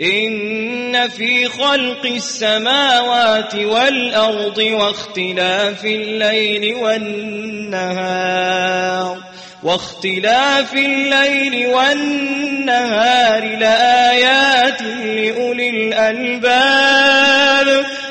إن في خلق السماوات والأرض واختلاف الليل والنهار واختلاف الليل والنهار لآيات لأولي الألباب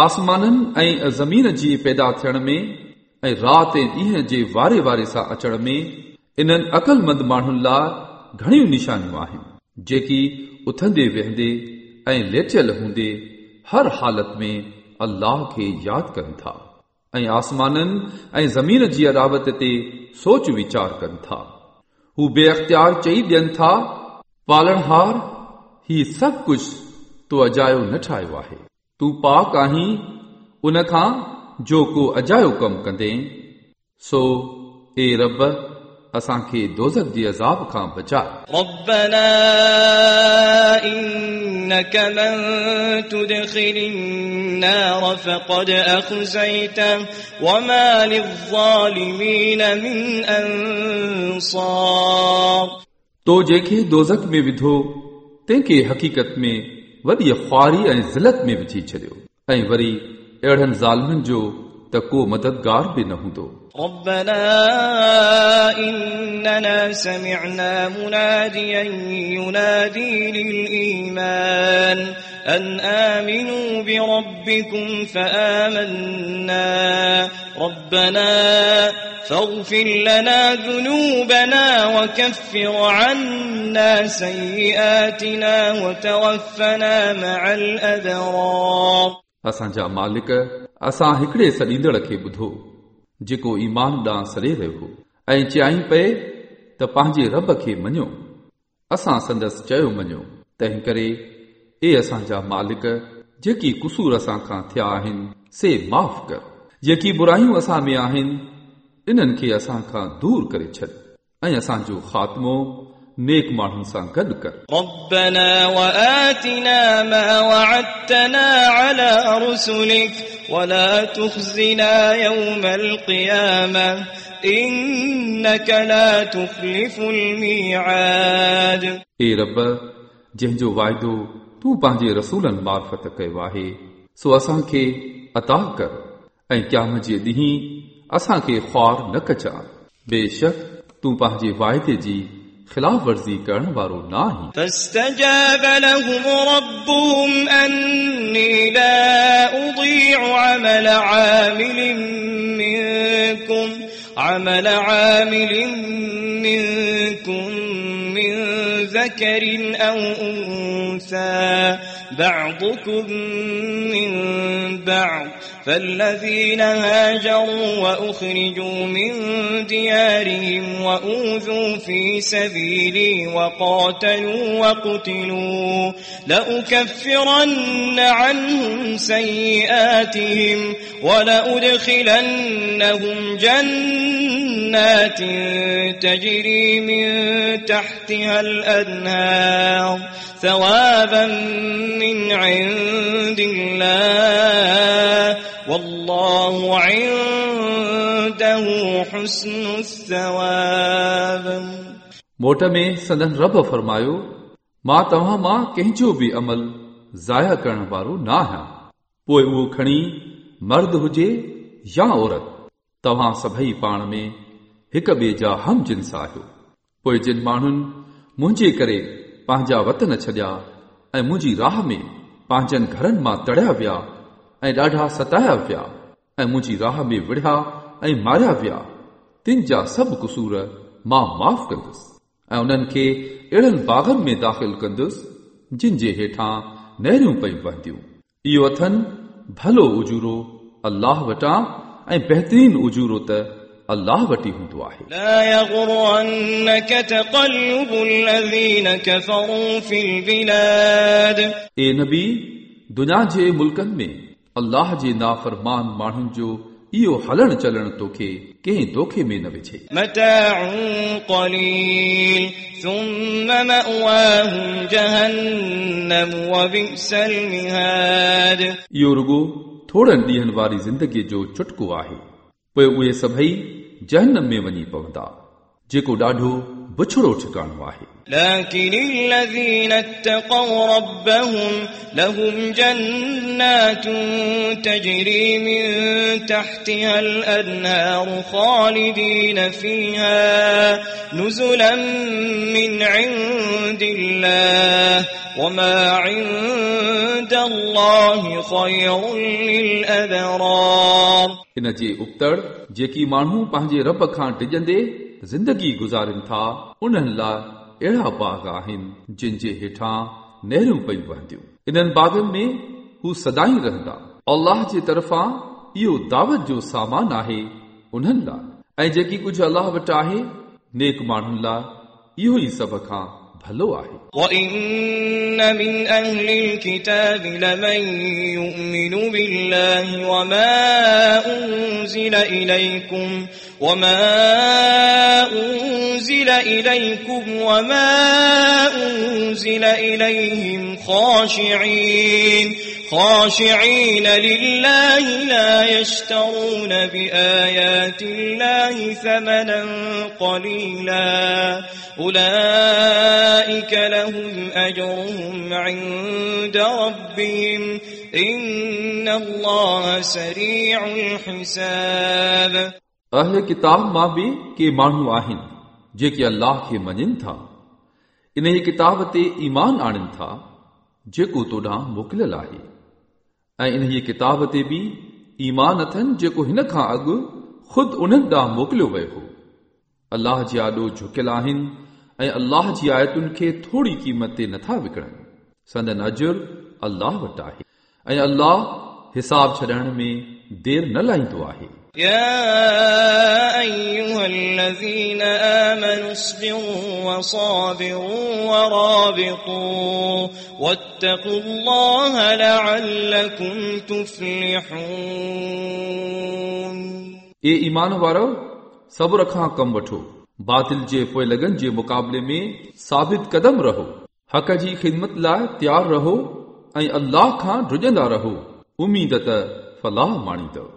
آسمانن ۽ زمين جي پيدا ٿيڻ ۾۽ رات ۽ ڏينهن جي واري واري سان اچڻ ۾ انهن عقلمند ماڻهن لاءِ گهڻيون نشانيون آهن جيڪي اٿندي ويهندي ۽ ليٽيل هوندي هر حالت ۾ الله کي ياد ڪن ٿا ۽ آسمانن ۽ زمين جي بناوت تي سوچ ويچار ڪن ٿا. هو بي اختيار چئي ڏين ٿا پالڻهار هي سڀ ڪجهه تو اجايو نه ٺاهيو آهي तूं पाक आहीं उन खां जो को अजायो कमु कंदे सो ए रब असांखे दोज़क जी अज़ाब खां बचाए ربنا إنك من تدخل النار فقد أخزيته وما للظالمين من أنصار तो जंहिंखे दोज़क में विधो तंहिंखे हक़ीक़त में वॾी ख़्वारी ऐं ज़िलत में विझी छॾियो ऐं वरी अहिड़नि ज़ालमनि जो त को मददगार बि न हूंदो ربنا إننا سمعنا مناديا ينادي للإيمان أن آمنوا بربكم فآمنا ربنا فاغفر لنا ذنوبنا وكفر عنا سيئاتنا وتوفنا مع الأبرار असांजा मालिक असां हिकिड़े सॾींदड़ खे ॿुधो जेको ईमान ॾांहुं सरे रहियो हो ऐं चयाई पए त पंहिंजे रब खे मञो असां संदसि चयो मञो तंहिं करे ए असांजा मालिक जेकी कुसूर असां खां थिया आहिनि से माफ़ कर जेकी बुरायूं असां में आहिनि इन्हनि खे असां खां दूर करे छॾ ऐं असांजो ख़ात्मो नेक माण्हुनि सां गॾु कर ربنا وآتنا ما وعدتنا على رسلك ولا تخزنا يوم القيامة إنك لا تخلف الميعاد ए रब जंहिंजो वाइदो तूं पंहिंजे रसूलनि मार्फत कयो आहे सो असांखे अता कर ऐं क्याम जे ॾींहुं असांखे ख्वार न कचा बेशक तूं पंहिंजे वाइदे जी خلاف ورزی کرن وارو نہ ہی فاستجاب لهم ربهم انی لا أضيع عمل عامل منكم. عمل عامل منكم. ذكر أو أنثى. بعضكم من بعض. فالذين هاجروا وأخرجوا من ديارهم وأوذوا في سبيلي وقاتلوا وقتلوا. لأكفرن عنهم سيئاتهم ولأدخلنهم جنات تجري من تحتها الأنهار ثوابا من عند الله والله عنده حسن الثواب मोट में संदन रब फरमायो मां तव्हां मां कंहिंजो बि अमल ज़ाया करण वारो न आहियां पोइ उहो खणी मर्द हुजे या औरत तव्हां सभई पाण में هڪ ٻئي جا هم جنس آهيو پوءِ جن ماڻهن منهنجي ڪري پنهنجا وطن ڇڏيا ۽ منهنجي راهه ۾ پنهنجن گهرن مان تڙيا ويا ۽ ڏاڍا ستايا ويا ۽ منهنجي راهه ۾ وڙهيا ۽ ماريا ويا تن جا سڀ قصور مان معاف ڪندس ۽ انهن کي اهڙن باغن ۾ داخل ڪندس جن جي هيٺان نهرون پيون وهنديون اهو اٿن ڀلو اجورو الله وٽان ۽ بهترين اجورو ته अल्लाह वटि हूंदो आहे لا يغرنك تقلب الذين كفروا في البلاد ए नबी दुनिया जे मुल्कनि में अल्लाह जे नाफ़रमान माण्हुनि जो इहो हलण चलण तोखे कंहिं दोखे में न विझे متاع قليل ثم مأواهم جهنم وبئس المهاد इहो रुगो थोरनि ॾींहनि वारी ज़िंदगीअ जो चुटको आहे पोइ उहे सभई जहनम में वञी पवंदा जेको ॾाढो बुछड़ो ठिकाणो आहे لكن الذين اتقوا ربهم لهم جنات تجري من تحتها الأنهار خالدين فيها نزلا من عند الله وما عند الله خير للأبرار ان جي ابتڙ جيڪي ماڻهو پنهنجي رب کان ڊڄندي زندگي گزارن ٿا انهن لاءِ اهڙا باغ آهن جن جي هيٺان نهرون پيون وهنديون. انهن باغن ۾ هو سدائين رهندا. الله جي طرفان اهو دعوت جو سامان آهي انهن لاءِ. ۽ جيڪي ڪجهه الله وٽ آهي نيڪ ماڻهن لاءِ اهو ئي سڀ کان بھلو آهي وَإِنَّ مِنْ أَهْلِ الْكِتَابِ لَمَنْ يُؤْمِنُ بِاللَّهِ وَمَا أُنْزِلَ إِلَيْكُمْ وَمَا أُنْزِلَ إِلَيْكُمْ وَمَا أُنْزِلَ إِلَيْهِمْ خَاشِعِينَ خاشعين لله لا يشترون بآيات الله ثمنا قليلا أولئك لهم أجرهم عند ربهم إن الله سريع الحساب अहले किताब मां बि के माण्हू आहिनि जेके अल्लाह खे मञनि था इन ई किताब ते ईमान आणनि था जेको तोॾां मोकिलियल आहे ऐं इन ई किताब ते बि ईमान अथनि जेको हिन खां अॻु ख़ुदि उन्हनि ॾांहुं मोकिलियो वियो हो अल्लाह जे आॾो झुकियल आहिनि ऐं अल्लाह जी आयतुनि खे थोरी क़ीमत ते नथा विकिणनि संदन अजुर अल्लाह वटि आहे ऐं अल्लाह हिसाब छॾण में देर न लाहींदो आहे يا أيها الذين آمنوا اصبروا وصابروا ورابطوا واتقوا الله لعلكم تفلحون ए ईमान वारो सब्र खां कम वठो बातिल जे पोइ लगन जे मुक़ाबले में साबित कदम रहो हक़ जी ख़िदमत लाइ तयारु रहो ऐं अल्लाह खां ड्रुजंदा रहो उमीद त फलाह माणींदव